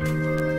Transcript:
you